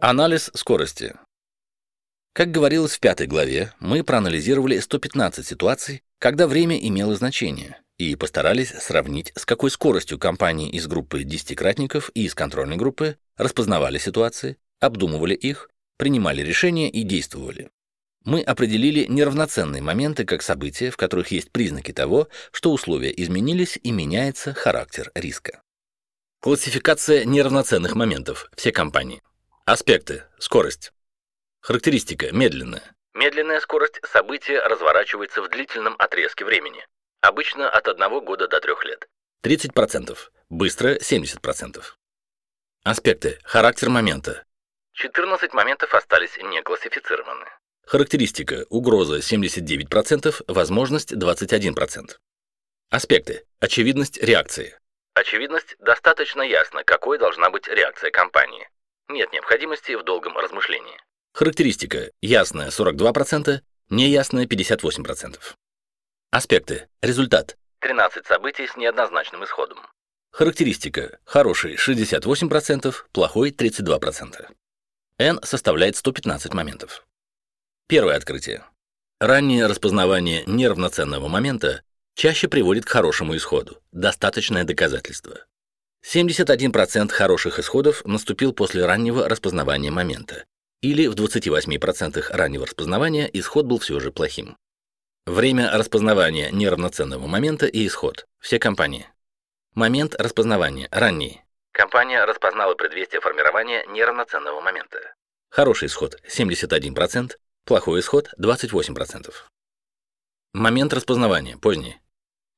Анализ скорости. Как говорилось в пятой главе, мы проанализировали 115 ситуаций, когда время имело значение, и постарались сравнить, с какой скоростью компании из группы десятикратников и из контрольной группы распознавали ситуации, обдумывали их, принимали решения и действовали. Мы определили неравноценные моменты как события, в которых есть признаки того, что условия изменились и меняется характер риска. Классификация неравноценных моментов. Все компании. Аспекты. Скорость. Характеристика. Медленная. Медленная скорость события разворачивается в длительном отрезке времени. Обычно от 1 года до 3 лет. 30%. Быстро 70%. Аспекты. Характер момента. 14 моментов остались не классифицированы. Характеристика. Угроза 79%, возможность 21%. Аспекты. Очевидность реакции. Очевидность достаточно ясно, какой должна быть реакция компании. Нет необходимости в долгом размышлении. Характеристика. Ясная 42%, неясная 58%. Аспекты. Результат. 13 событий с неоднозначным исходом. Характеристика. Хороший 68%, плохой 32%. N составляет 115 моментов. Первое открытие. Раннее распознавание неравноценного момента чаще приводит к хорошему исходу. Достаточное доказательство. 71% хороших исходов наступил после раннего распознавания момента, или в 28% раннего распознавания исход был все же плохим. Время распознавания неравноценного момента и исход. Все компании. Момент распознавания. Ранний. Компания распознала предвестие формирования неравноценного момента. Хороший исход 71%, плохой исход 28%. Момент распознавания. Поздний.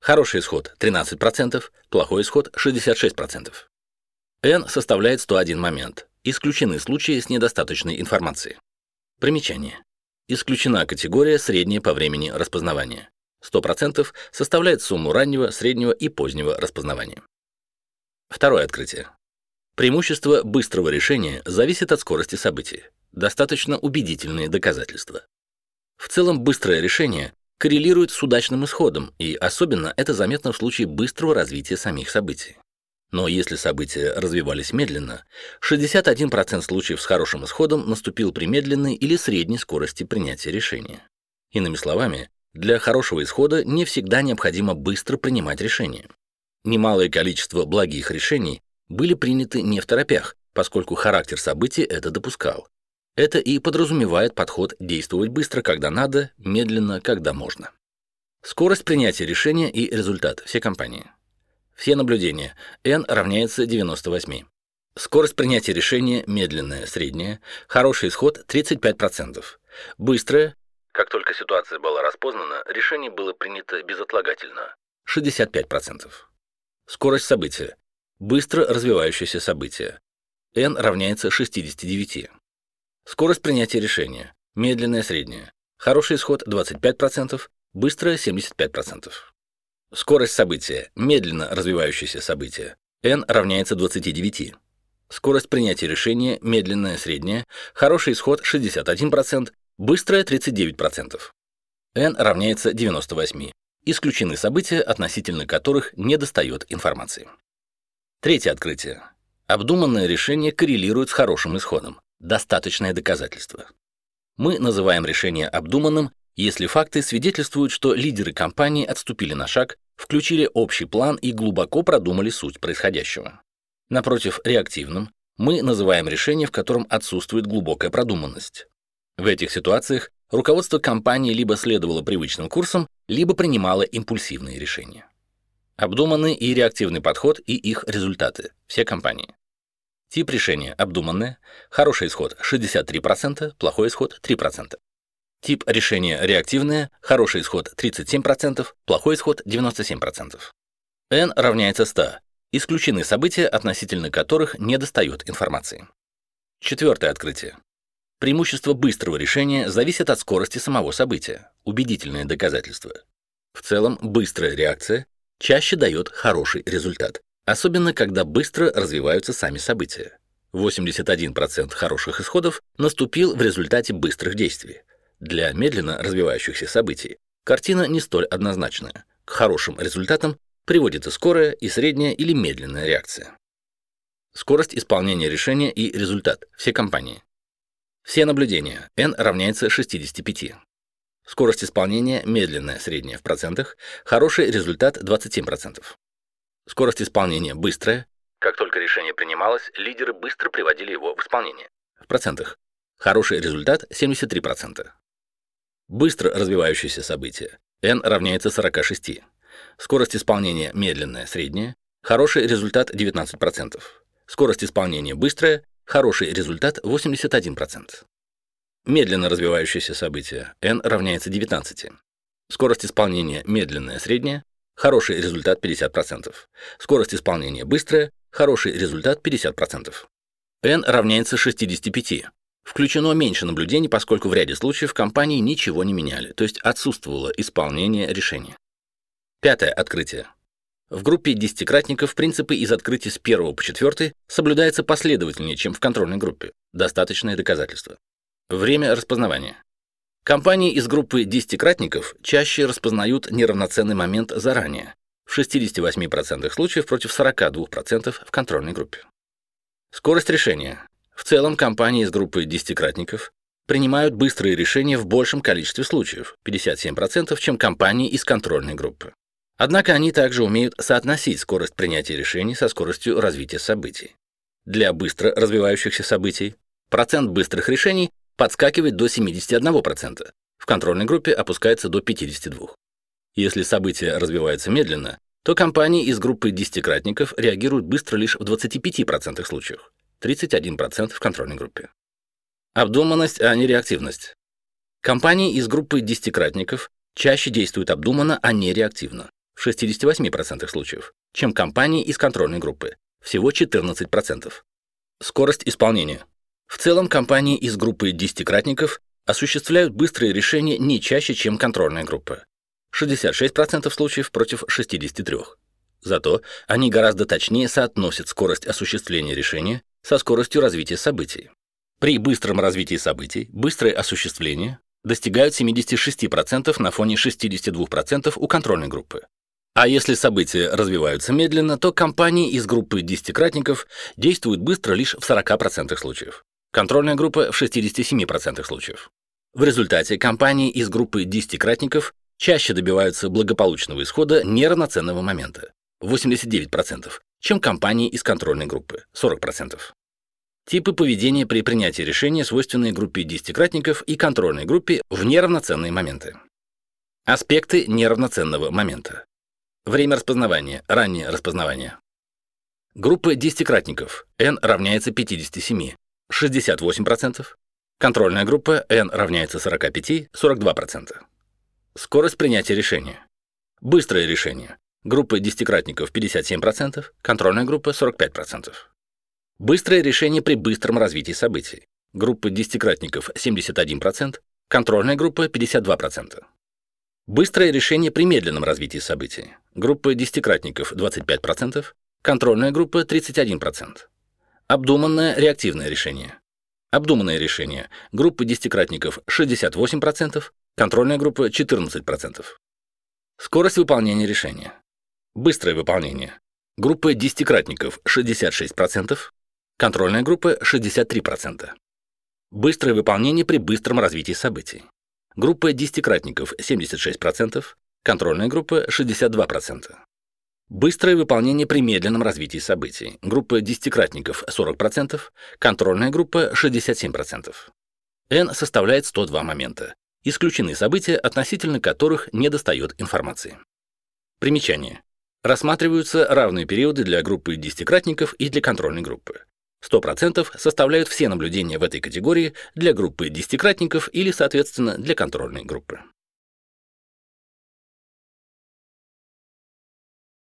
Хороший исход 13%, плохой исход 66%. N составляет 101 момент. Исключены случаи с недостаточной информацией. Примечание. Исключена категория средняя по времени распознавания. 100% составляет сумму раннего, среднего и позднего распознавания. Второе открытие. Преимущество быстрого решения зависит от скорости событий. Достаточно убедительные доказательства. В целом быстрое решение коррелирует с удачным исходом, и особенно это заметно в случае быстрого развития самих событий. Но если события развивались медленно, 61% случаев с хорошим исходом наступил при медленной или средней скорости принятия решения. Иными словами, для хорошего исхода не всегда необходимо быстро принимать решения. Немалое количество благих решений были приняты не в торопях, поскольку характер событий это допускал. Это и подразумевает подход действовать быстро, когда надо, медленно, когда можно. Скорость принятия решения и результат все компании. Все наблюдения. n равняется 98. Скорость принятия решения медленная, средняя, хороший исход 35%. Быстрая, как только ситуация была распознана, решение было принято безотлагательно 65%. Скорость события. Быстро развивающееся событие. n равняется 69. Скорость принятия решения. Медленная средняя. Хороший исход 25%, быстрая 75%. Скорость события. Медленно развивающееся событие. n равняется 29. Скорость принятия решения. Медленная средняя. Хороший исход 61%, быстрая 39%. n равняется 98. Исключены события, относительно которых недостает информации. Третье открытие. Обдуманное решение коррелирует с хорошим исходом достаточное доказательство. Мы называем решение обдуманным, если факты свидетельствуют, что лидеры компании отступили на шаг, включили общий план и глубоко продумали суть происходящего. Напротив, реактивным мы называем решение, в котором отсутствует глубокая продуманность. В этих ситуациях руководство компании либо следовало привычным курсам, либо принимало импульсивные решения. Обдуманный и реактивный подход и их результаты. Все компании. Тип решения обдуманное, хороший исход 63%, плохой исход 3%. Тип решения реактивное, хороший исход 37%, плохой исход 97%. n равняется 100. Исключены события, относительно которых недостает информации. Четвертое открытие. Преимущество быстрого решения зависит от скорости самого события, убедительное доказательство. В целом, быстрая реакция чаще дает хороший результат особенно когда быстро развиваются сами события. 81% хороших исходов наступил в результате быстрых действий. Для медленно развивающихся событий картина не столь однозначная. К хорошим результатам приводит и скорая, и средняя или медленная реакция. Скорость исполнения решения и результат. Все компании. Все наблюдения. n равняется 65. Скорость исполнения медленная, средняя в процентах. Хороший результат 27%. Скорость исполнения быстрая. Как только решение принималось, лидеры быстро приводили его в исполнение. В процентах. Хороший результат 73%. Быстро развивающиеся события. n равняется 46. Скорость исполнения медленная, средняя. Хороший результат 19%. Скорость исполнения быстрая. Хороший результат 81%. Медленно развивающиеся события. n равняется 19. Скорость исполнения медленная, средняя. Хороший результат 50%. Скорость исполнения быстрая. Хороший результат 50%. n равняется 65. Включено меньше наблюдений, поскольку в ряде случаев компании ничего не меняли, то есть отсутствовало исполнение решения. Пятое открытие. В группе десятикратников принципы из открытий с 1 по 4 соблюдаются последовательнее, чем в контрольной группе. Достаточное доказательство. Время распознавания. Компании из группы десятикратников чаще распознают неравноценный момент заранее, в 68% случаев против 42% в контрольной группе. Скорость решения. В целом компании из группы десятикратников принимают быстрые решения в большем количестве случаев, 57%, чем компании из контрольной группы. Однако они также умеют соотносить скорость принятия решений со скоростью развития событий. Для быстро развивающихся событий процент быстрых решений подскакивает до 71%, в контрольной группе опускается до 52%. Если события развиваются медленно, то компании из группы десятикратников реагируют быстро лишь в 25% случаев, 31% в контрольной группе. Обдуманность, а не реактивность. Компании из группы десятикратников чаще действуют обдуманно, а не реактивно в 68% случаев, чем компании из контрольной группы, всего 14%. Скорость исполнения. В целом компании из группы десятикратников осуществляют быстрые решения не чаще, чем контрольная группа. 66% случаев против 63%. Зато они гораздо точнее соотносят скорость осуществления решения со скоростью развития событий. При быстром развитии событий быстрое осуществление достигают 76% на фоне 62% у контрольной группы. А если события развиваются медленно, то компании из группы десятикратников действуют быстро лишь в 40% случаев. Контрольная группа в 67% случаев. В результате компании из группы десятикратников чаще добиваются благополучного исхода неравноценного момента 89%, чем компании из контрольной группы 40%. Типы поведения при принятии решения, свойственные группе десятикратников и контрольной группе в неравноценные моменты. Аспекты неравноценного момента. Время распознавания. Раннее распознавание. Группа десятикратников. n равняется 57. 68%. Контрольная группа n равняется 45. 42%. Скорость принятия решения. Быстрое решение. Группа десятикратников 57%, контрольная группа 45%. Быстрое решение при быстром развитии событий. Группа десятикратников 71%, контрольная группа 52%. Быстрое решение при медленном развитии событий. Группа десятикратников 25%, контрольная группа 31%. Обдуманное реактивное решение. Обдуманное решение. Группа десятикратников 68%, контрольная группа 14%. Скорость выполнения решения. Быстрое выполнение. Группа десятикратников 66%, контрольная группа 63%. Быстрое выполнение при быстром развитии событий. Группа десятикратников 76%, контрольная группа 62%. Быстрое выполнение при медленном развитии событий. Группа десятикратников 40%, контрольная группа 67%. N составляет 102 момента. Исключены события, относительно которых недостает информации. Примечание. Рассматриваются равные периоды для группы десятикратников и для контрольной группы. 100% составляют все наблюдения в этой категории для группы десятикратников или, соответственно, для контрольной группы.